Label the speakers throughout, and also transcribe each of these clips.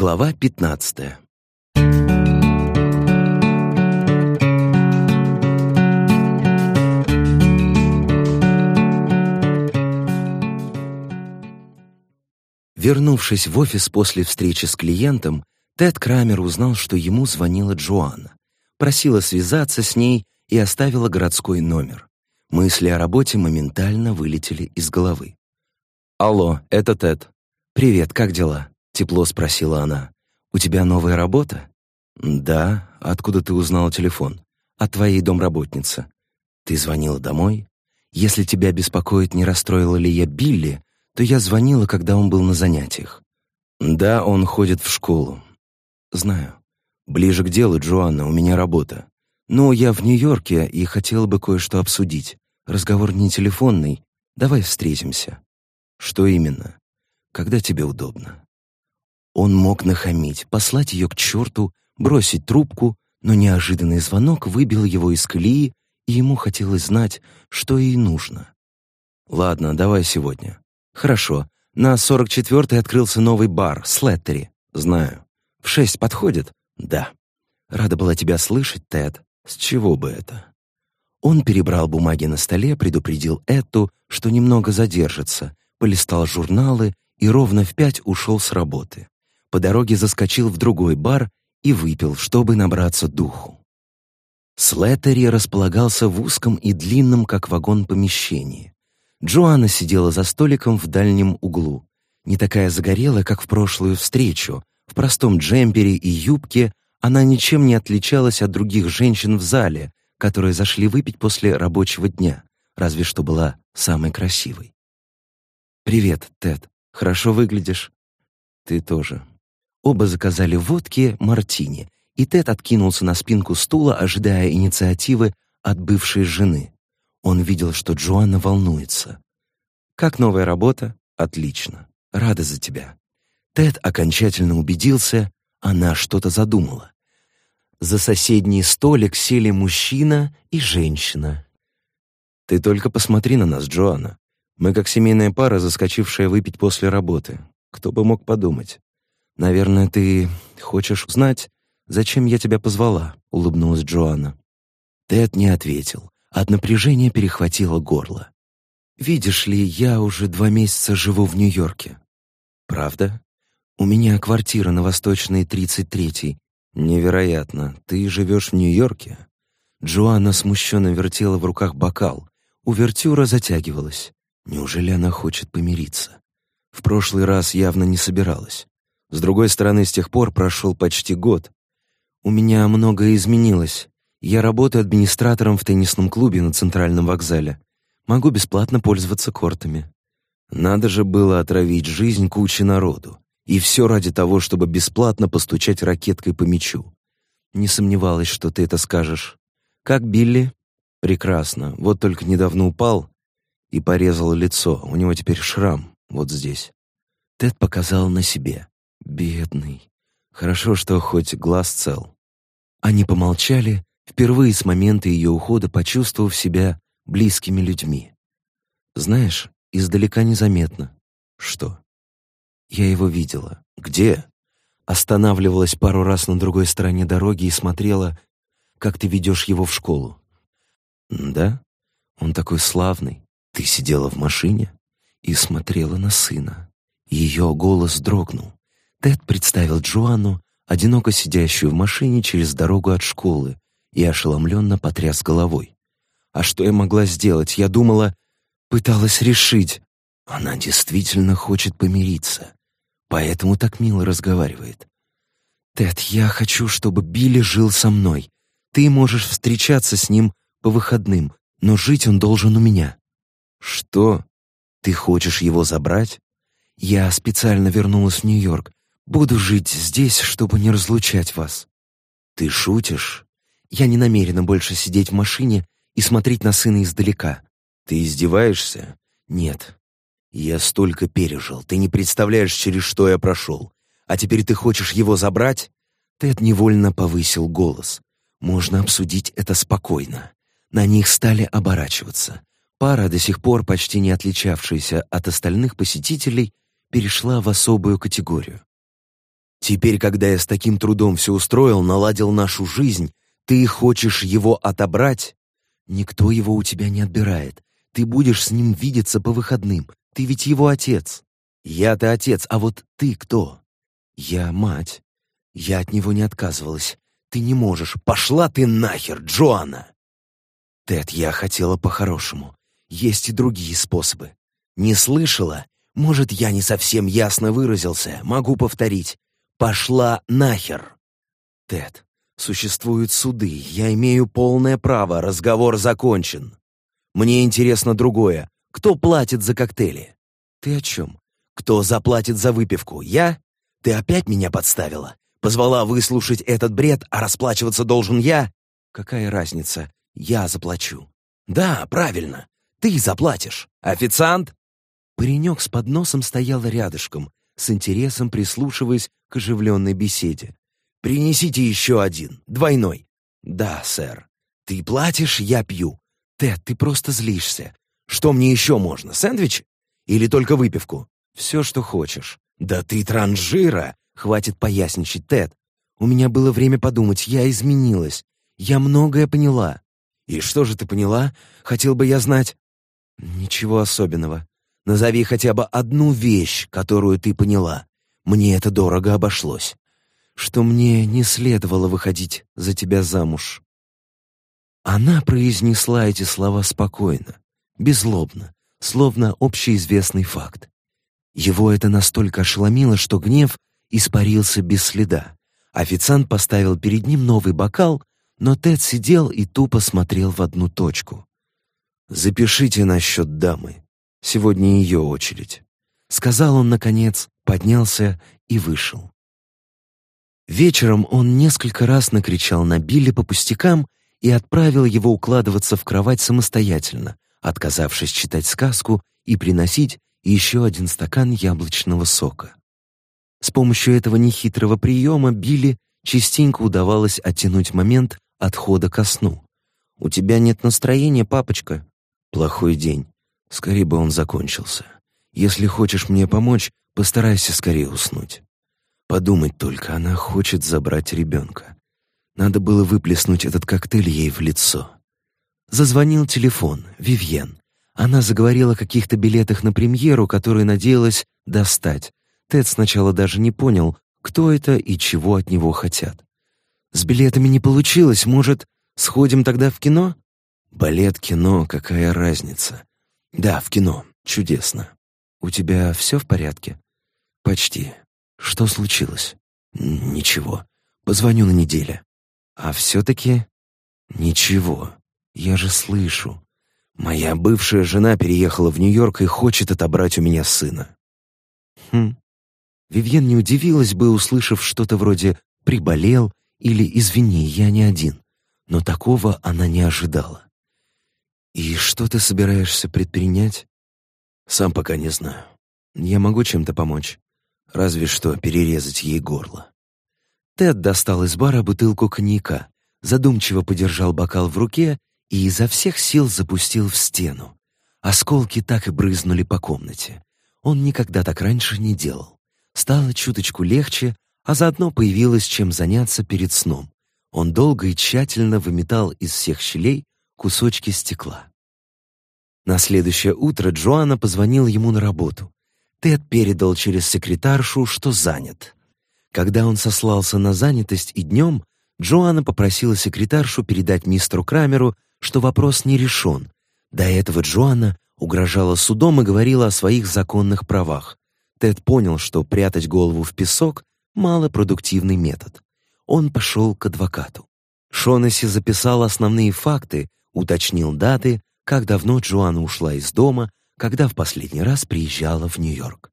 Speaker 1: Глава 15. Вернувшись в офис после встречи с клиентом, Тед Крамер узнал, что ему звонила Джоанна, просила связаться с ней и оставила городской номер. Мысли о работе моментально вылетели из головы. «Алло, это Тед. Привет, как дела?» — тепло спросила она. «У тебя новая работа?» «Да. Откуда ты узнала телефон?» «От твоей домработницы». «Ты звонила домой?» «Если тебя беспокоит, не расстроила ли я Билли, то я звонила, когда он был на занятиях». «Да, он ходит в школу». «Знаю. Ближе к делу, Джоанна, у меня работа. Но я в Нью-Йорке и хотела бы кое-что обсудить. Разговор не телефонный. Давай встретимся». «Что именно?» «Когда тебе удобно». Он мог нахамить, послать ее к черту, бросить трубку, но неожиданный звонок выбил его из колеи, и ему хотелось знать, что ей нужно. «Ладно, давай сегодня». «Хорошо. На 44-й открылся новый бар, Слеттери. Знаю. В шесть подходит?» «Да». «Рада была тебя слышать, Тед. С чего бы это?» Он перебрал бумаги на столе, предупредил Эту, что немного задержится, полистал журналы и ровно в пять ушел с работы по дороге заскочил в другой бар и выпил, чтобы набраться духу. Слеттери располагался в узком и длинном, как вагон, помещении. Джоанна сидела за столиком в дальнем углу. Не такая загорелая, как в прошлую встречу. В простом джемпере и юбке она ничем не отличалась от других женщин в зале, которые зашли выпить после рабочего дня, разве что была самой красивой. «Привет, Тед. Хорошо выглядишь?» «Ты тоже», Оба заказали водки мартини, и Тед откинулся на спинку стула, ожидая инициативы от бывшей жены. Он видел, что Джоанна волнуется. «Как новая работа? Отлично. Рада за тебя». Тед окончательно убедился, она что-то задумала. За соседний столик сели мужчина и женщина. «Ты только посмотри на нас, Джоанна. Мы как семейная пара, заскочившая выпить после работы. Кто бы мог подумать?» «Наверное, ты хочешь узнать, зачем я тебя позвала?» — улыбнулась Джоанна. Тед не ответил. От напряжения перехватило горло. «Видишь ли, я уже два месяца живу в Нью-Йорке». «Правда? У меня квартира на Восточной 33-й. Невероятно. Ты живешь в Нью-Йорке?» Джоанна смущенно вертела в руках бокал. Увертюра затягивалась. Неужели она хочет помириться? В прошлый раз явно не собиралась. С другой стороны, с тех пор прошел почти год. У меня многое изменилось. Я работаю администратором в теннисном клубе на Центральном вокзале. Могу бесплатно пользоваться кортами. Надо же было отравить жизнь куче народу. И все ради того, чтобы бесплатно постучать ракеткой по мячу. Не сомневалась, что ты это скажешь. Как Билли? Прекрасно. Вот только недавно упал и порезал лицо. У него теперь шрам вот здесь. Тед показал на себе. Бедный. Хорошо, что хоть глаз цел. Они помолчали, впервые с момента ее ухода почувствовав себя близкими людьми. Знаешь, издалека незаметно. Что? Я его видела. Где? Останавливалась пару раз на другой стороне дороги и смотрела, как ты ведешь его в школу. Да? Он такой славный. Ты сидела в машине и смотрела на сына. Ее голос дрогнул. Тед представил Джоанну, одиноко сидящую в машине через дорогу от школы, и ошеломленно потряс головой. «А что я могла сделать? Я думала, пыталась решить. Она действительно хочет помириться, поэтому так мило разговаривает. Тед, я хочу, чтобы Билли жил со мной. Ты можешь встречаться с ним по выходным, но жить он должен у меня». «Что? Ты хочешь его забрать?» «Я специально вернулась в Нью-Йорк, Буду жить здесь, чтобы не разлучать вас». «Ты шутишь? Я не намерена больше сидеть в машине и смотреть на сына издалека. Ты издеваешься? Нет. Я столько пережил, ты не представляешь, через что я прошел. А теперь ты хочешь его забрать?» Тед невольно повысил голос. «Можно обсудить это спокойно». На них стали оборачиваться. Пара, до сих пор почти не отличавшаяся от остальных посетителей, перешла в особую категорию. Теперь, когда я с таким трудом все устроил, наладил нашу жизнь, ты хочешь его отобрать? Никто его у тебя не отбирает. Ты будешь с ним видеться по выходным. Ты ведь его отец. Я-то отец, а вот ты кто? Я мать. Я от него не отказывалась. Ты не можешь. Пошла ты нахер, Джоанна! Тед, я хотела по-хорошему. Есть и другие способы. Не слышала? Может, я не совсем ясно выразился. Могу повторить. Пошла нахер. Тед, существуют суды. Я имею полное право. Разговор закончен. Мне интересно другое. Кто платит за коктейли? Ты о чем? Кто заплатит за выпивку? Я? Ты опять меня подставила? Позвала выслушать этот бред, а расплачиваться должен я? Какая разница? Я заплачу. Да, правильно. Ты заплатишь. Официант? Паренек с подносом стоял рядышком, с интересом прислушиваясь к оживленной беседе. «Принесите еще один, двойной». «Да, сэр. Ты платишь, я пью. Тед, ты просто злишься. Что мне еще можно, сэндвич? Или только выпивку? Все, что хочешь. Да ты транжира! Хватит поясничать, Тед. У меня было время подумать, я изменилась. Я многое поняла. И что же ты поняла? Хотел бы я знать. Ничего особенного. Назови хотя бы одну вещь, которую ты поняла. Мне это дорого обошлось. Что мне не следовало выходить за тебя замуж. Она произнесла эти слова спокойно, беззлобно, словно общеизвестный факт. Его это настолько ошеломило, что гнев испарился без следа. Официант поставил перед ним новый бокал, но Тед сидел и тупо смотрел в одну точку. «Запишите насчет дамы. Сегодня ее очередь», — сказал он, наконец, поднялся и вышел. Вечером он несколько раз накричал на Билли по пустякам и отправил его укладываться в кровать самостоятельно, отказавшись читать сказку и приносить еще один стакан яблочного сока. С помощью этого нехитрого приема Билли частенько удавалось оттянуть момент отхода ко сну. «У тебя нет настроения, папочка?» «Плохой день. Скорее бы он закончился. Если хочешь мне помочь, постарайся скорее уснуть». Подумать только, она хочет забрать ребенка. Надо было выплеснуть этот коктейль ей в лицо. Зазвонил телефон, Вивьен. Она заговорила о каких-то билетах на премьеру, которые надеялась достать. Тед сначала даже не понял, кто это и чего от него хотят. «С билетами не получилось, может, сходим тогда в кино?» «Балет, кино, какая разница?» «Да, в кино. Чудесно. У тебя все в порядке?» «Почти. Что случилось?» «Ничего. Позвоню на неделе». «А все-таки...» «Ничего. Я же слышу. Моя бывшая жена переехала в Нью-Йорк и хочет отобрать у меня сына». «Хм». Вивьен не удивилась бы, услышав что-то вроде «приболел» или «извини, я не один». Но такого она не ожидала. «И что ты собираешься предпринять?» «Сам пока не знаю. Я могу чем-то помочь. Разве что перерезать ей горло». Тед достал из бара бутылку коньяка, задумчиво подержал бокал в руке и изо всех сил запустил в стену. Осколки так и брызнули по комнате. Он никогда так раньше не делал. Стало чуточку легче, а заодно появилось чем заняться перед сном. Он долго и тщательно выметал из всех щелей кусочки стекла. На следующее утро Джоанна позвонил ему на работу. Тед передал через секретаршу, что занят. Когда он сослался на занятость и днем, Джоанна попросила секретаршу передать мистеру Крамеру, что вопрос не решен. До этого Джоанна угрожала судом и говорила о своих законных правах. Тед понял, что прятать голову в песок — малопродуктивный метод. Он пошел к адвокату. Шонесси записал основные факты, уточнил даты, как давно Джоанна ушла из дома, когда в последний раз приезжала в Нью-Йорк.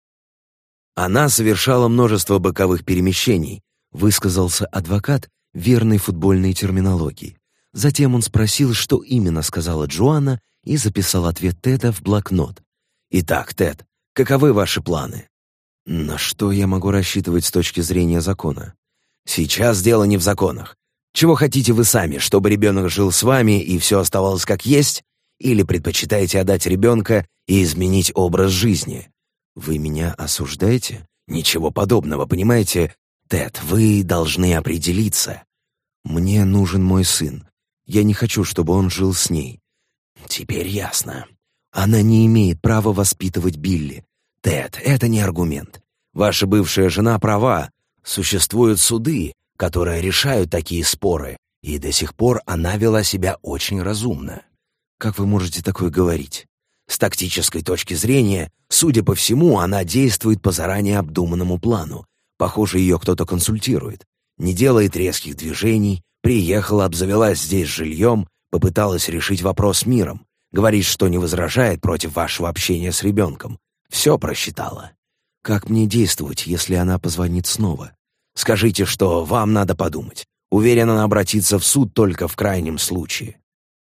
Speaker 1: Она совершала множество боковых перемещений, высказался адвокат верной футбольной терминологии. Затем он спросил, что именно сказала Джоанна, и записал ответ Теда в блокнот. «Итак, Тед, каковы ваши планы?» «На что я могу рассчитывать с точки зрения закона?» «Сейчас дело не в законах. Чего хотите вы сами, чтобы ребенок жил с вами и все оставалось как есть? Или предпочитаете отдать ребенка и изменить образ жизни? Вы меня осуждаете? Ничего подобного, понимаете? «Тед, вы должны определиться. Мне нужен мой сын. Я не хочу, чтобы он жил с ней». «Теперь ясно. Она не имеет права воспитывать Билли. Тед, это не аргумент. Ваша бывшая жена права. Существуют суды, которые решают такие споры, и до сих пор она вела себя очень разумно. Как вы можете такое говорить? С тактической точки зрения, судя по всему, она действует по заранее обдуманному плану. Похоже, ее кто-то консультирует. Не делает резких движений, приехала, обзавелась здесь жильем, попыталась решить вопрос миром. Говорит, что не возражает против вашего общения с ребенком. Все просчитала. Как мне действовать, если она позвонит снова? Скажите, что вам надо подумать. Уверен, она обратится в суд только в крайнем случае.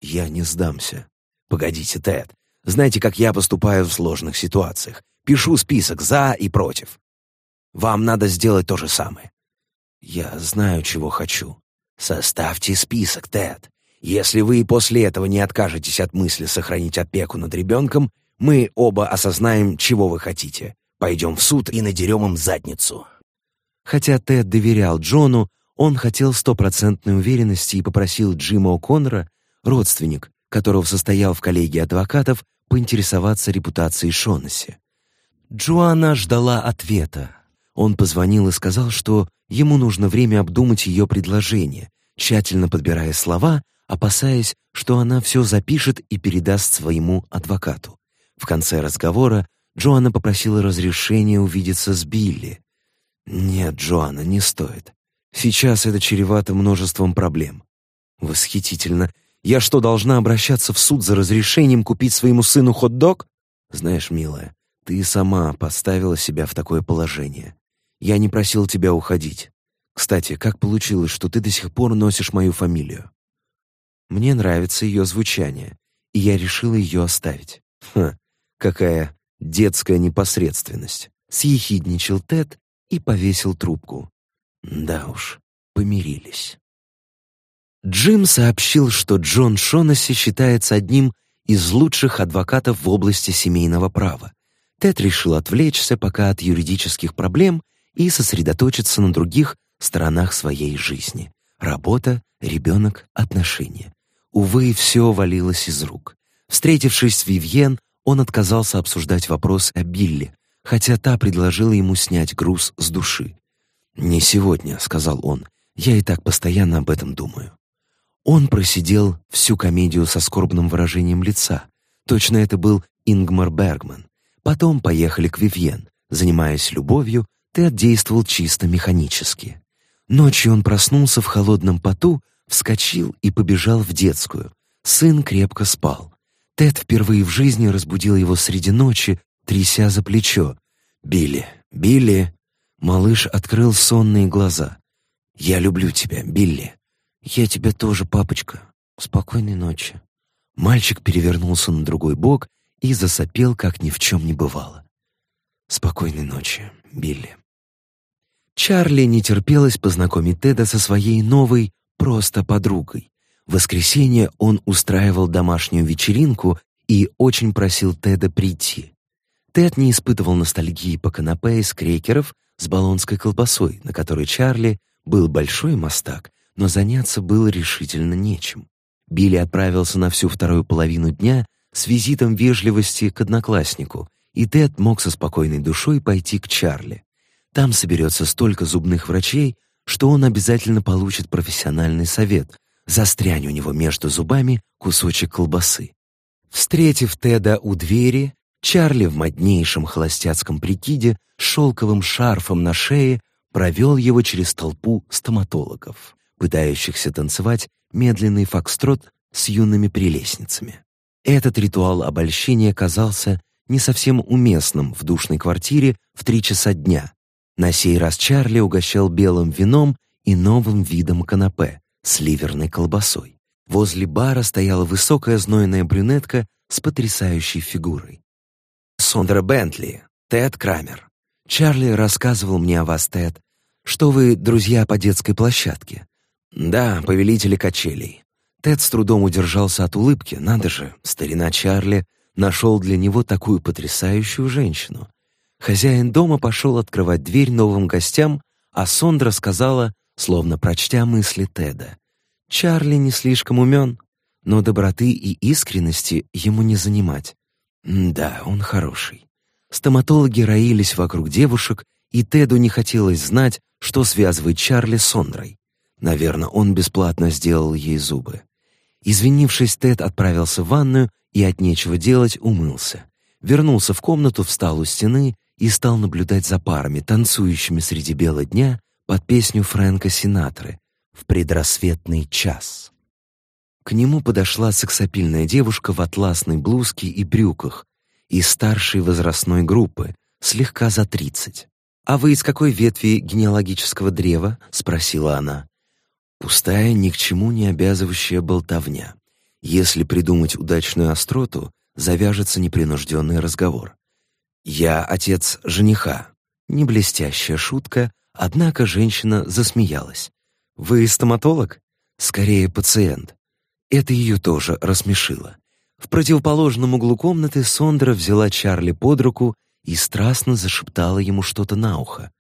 Speaker 1: Я не сдамся. Погодите, Тед. Знаете, как я поступаю в сложных ситуациях? Пишу список «за» и «против». Вам надо сделать то же самое. Я знаю, чего хочу. Составьте список, Тед. Если вы после этого не откажетесь от мысли сохранить опеку над ребенком, мы оба осознаем, чего вы хотите. Пойдем в суд и надерем им задницу». Хотя Тед доверял Джону, он хотел стопроцентной уверенности и попросил Джима О'Коннора, родственник, которого состоял в коллегии адвокатов, поинтересоваться репутацией Шонесси. Джоанна ждала ответа. Он позвонил и сказал, что ему нужно время обдумать ее предложение, тщательно подбирая слова, опасаясь, что она все запишет и передаст своему адвокату. В конце разговора Джоанна попросила разрешения увидеться с Билли. «Нет, Джоанна, не стоит. Сейчас это чревато множеством проблем». «Восхитительно. Я что, должна обращаться в суд за разрешением купить своему сыну хот-дог? Знаешь, милая, ты сама поставила себя в такое положение. Я не просил тебя уходить. Кстати, как получилось, что ты до сих пор носишь мою фамилию? Мне нравится ее звучание, и я решила ее оставить. Ха, какая детская непосредственность. Съехидничал Тед и повесил трубку. Да уж, помирились. Джим сообщил, что Джон Шонесси считается одним из лучших адвокатов в области семейного права. Тед решил отвлечься пока от юридических проблем и сосредоточиться на других сторонах своей жизни. Работа, ребенок, отношения. Увы, все валилось из рук. Встретившись с Вивьен, он отказался обсуждать вопрос о Билли, хотя та предложила ему снять груз с души. «Не сегодня», — сказал он, — «я и так постоянно об этом думаю». Он просидел всю комедию со скорбным выражением лица. Точно это был Ингмар Бергман. Потом поехали к Вивьен. Занимаясь любовью, Тед действовал чисто механически. Ночью он проснулся в холодном поту, вскочил и побежал в детскую. Сын крепко спал. Тед впервые в жизни разбудил его среди ночи, тряся за плечо. «Билли! Билли!» Малыш открыл сонные глаза. «Я люблю тебя, Билли!» «Я тебя тоже, папочка. Спокойной ночи». Мальчик перевернулся на другой бок и засопел, как ни в чем не бывало. «Спокойной ночи, Билли». Чарли не терпелось познакомить Теда со своей новой, просто подругой. В воскресенье он устраивал домашнюю вечеринку и очень просил Теда прийти. Тед не испытывал ностальгии по канапе из крекеров с болонской колбасой, на которой Чарли был большой мастак, но заняться было решительно нечем. Билли отправился на всю вторую половину дня с визитом вежливости к однокласснику, и Тед мог со спокойной душой пойти к Чарли. Там соберется столько зубных врачей, что он обязательно получит профессиональный совет. Застрянь у него между зубами кусочек колбасы. Встретив Теда у двери, Чарли в моднейшем холостяцком прикиде с шелковым шарфом на шее провел его через толпу стоматологов пытающихся танцевать медленный фокстрот с юными прелестницами. Этот ритуал обольщения казался не совсем уместным в душной квартире в три часа дня. На сей раз Чарли угощал белым вином и новым видом канапе с ливерной колбасой. Возле бара стояла высокая знойная брюнетка с потрясающей фигурой. Сондра Бентли, Тед Крамер. Чарли рассказывал мне о вас, Тед, что вы друзья по детской площадке. Да, повелители качелей. Тед с трудом удержался от улыбки. Надо же, старина Чарли нашел для него такую потрясающую женщину. Хозяин дома пошел открывать дверь новым гостям, а Сондра сказала, словно прочтя мысли Теда, «Чарли не слишком умен, но доброты и искренности ему не занимать. да, он хороший». Стоматологи роились вокруг девушек, и Теду не хотелось знать, что связывает Чарли с Сондрой. Наверное, он бесплатно сделал ей зубы. Извинившись, Тед отправился в ванную и от нечего делать умылся. Вернулся в комнату, встал у стены и стал наблюдать за парами, танцующими среди бела дня под песню Фрэнка Синатры в предрассветный час. К нему подошла сексапильная девушка в атласной блузке и брюках из старшей возрастной группы, слегка за тридцать. «А вы из какой ветви генеалогического древа?» — спросила она. Пустая, ни к чему не обязывающая болтовня. Если придумать удачную остроту, завяжется непринужденный разговор. «Я отец жениха». Не блестящая шутка, однако женщина засмеялась. «Вы стоматолог?» «Скорее, пациент». Это ее тоже рассмешило. В противоположном углу комнаты Сондра взяла Чарли под руку и страстно зашептала ему что-то на ухо.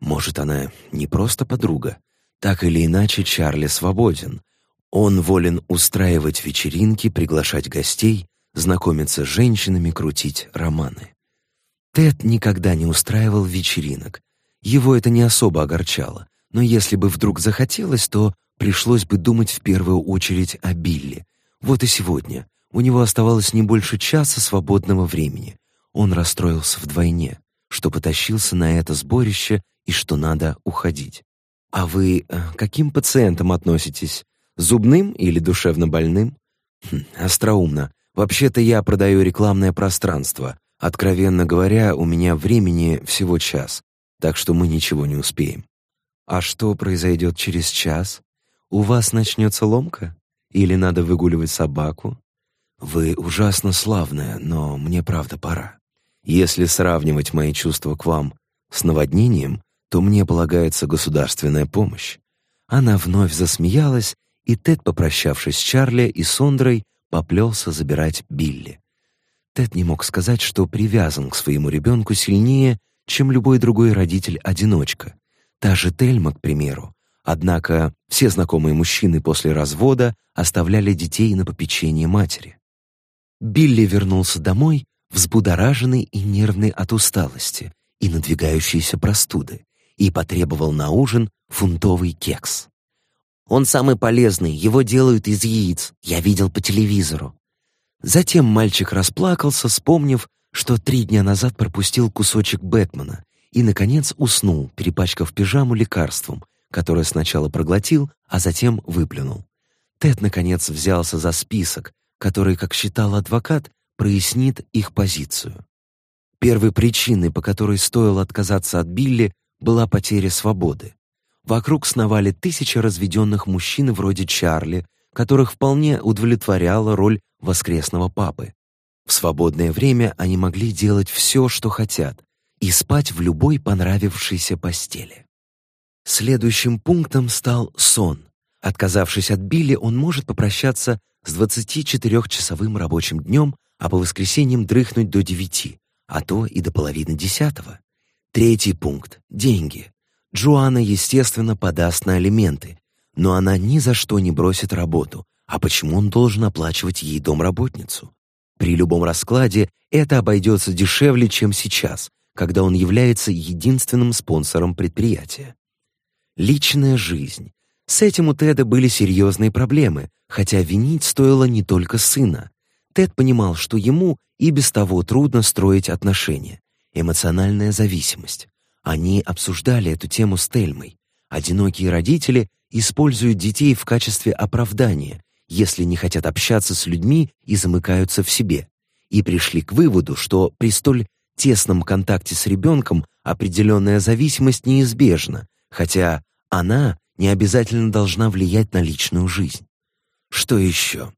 Speaker 1: Может, она не просто подруга. Так или иначе, Чарли свободен. Он волен устраивать вечеринки, приглашать гостей, знакомиться с женщинами, крутить романы. Тед никогда не устраивал вечеринок. Его это не особо огорчало, но если бы вдруг захотелось, то пришлось бы думать в первую очередь о Билли. Вот и сегодня. У него оставалось не больше часа свободного времени. Он расстроился вдвойне, что потащился на это сборище и что надо уходить. «А вы э, к каким пациентам относитесь? Зубным или душевно больным?» хм, «Остроумно. Вообще-то я продаю рекламное пространство. Откровенно говоря, у меня времени всего час, так что мы ничего не успеем». «А что произойдет через час? У вас начнется ломка? Или надо выгуливать собаку?» «Вы ужасно славная, но мне правда пора. Если сравнивать мои чувства к вам с наводнением, то мне полагается государственная помощь». Она вновь засмеялась, и Тед, попрощавшись с Чарли и Сондрой, поплелся забирать Билли. Тед не мог сказать, что привязан к своему ребенку сильнее, чем любой другой родитель-одиночка. Та же Тельма, к примеру. Однако все знакомые мужчины после развода оставляли детей на попечение матери. Билли вернулся домой взбудораженный и нервный от усталости и надвигающейся простуды, и потребовал на ужин фунтовый кекс. «Он самый полезный, его делают из яиц, я видел по телевизору». Затем мальчик расплакался, вспомнив, что три дня назад пропустил кусочек Бэтмена и, наконец, уснул, перепачкав пижаму лекарством, которое сначала проглотил, а затем выплюнул. Тед, наконец, взялся за список, который, как считал адвокат, прояснит их позицию. Первой причиной, по которой стоило отказаться от Билли, была потеря свободы. Вокруг сновали тысячи разведенных мужчин вроде Чарли, которых вполне удовлетворяла роль воскресного папы. В свободное время они могли делать все, что хотят, и спать в любой понравившейся постели. Следующим пунктом стал сон. Отказавшись от Билли, он может попрощаться с 24-часовым рабочим днем а по воскресеньям дрыхнуть до девяти, а то и до половины десятого. Третий пункт — деньги. Джоанна, естественно, подаст на алименты, но она ни за что не бросит работу. А почему он должен оплачивать ей домработницу? При любом раскладе это обойдется дешевле, чем сейчас, когда он является единственным спонсором предприятия. Личная жизнь. С этим у Теда были серьезные проблемы, хотя винить стоило не только сына. Тед понимал, что ему и без того трудно строить отношения. Эмоциональная зависимость. Они обсуждали эту тему с Тельмой. Одинокие родители используют детей в качестве оправдания, если не хотят общаться с людьми и замыкаются в себе. И пришли к выводу, что при столь тесном контакте с ребенком определенная зависимость неизбежна, хотя она не обязательно должна влиять на личную жизнь. Что еще?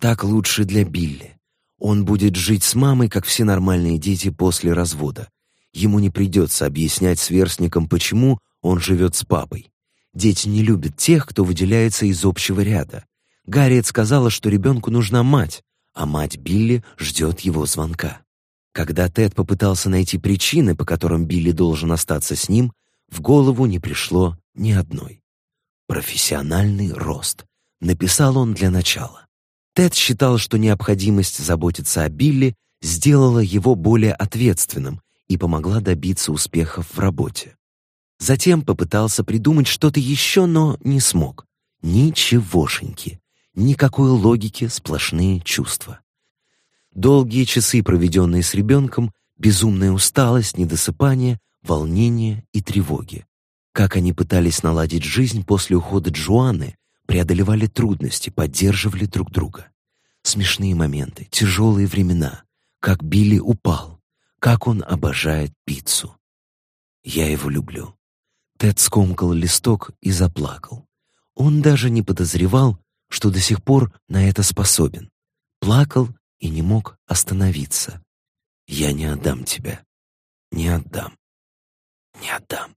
Speaker 1: Так лучше для Билли. Он будет жить с мамой, как все нормальные дети после развода. Ему не придется объяснять сверстникам, почему он живет с папой. Дети не любят тех, кто выделяется из общего ряда. Гарриет сказала, что ребенку нужна мать, а мать Билли ждет его звонка. Когда Тед попытался найти причины, по которым Билли должен остаться с ним, в голову не пришло ни одной. «Профессиональный рост», — написал он для начала. Тед считал, что необходимость заботиться о Билли сделала его более ответственным и помогла добиться успехов в работе. Затем попытался придумать что-то еще, но не смог. Ничегошеньки. Никакой логики, сплошные чувства. Долгие часы, проведенные с ребенком, безумная усталость, недосыпание, волнение и тревоги. Как они пытались наладить жизнь после ухода Джоанны, преодолевали трудности, поддерживали друг друга. Смешные моменты, тяжелые времена, как Билли упал, как он обожает пиццу. Я его люблю. Тед скомкал листок и заплакал. Он даже не подозревал, что до сих пор на это способен. Плакал и не мог остановиться. «Я не отдам тебя. Не отдам. Не отдам».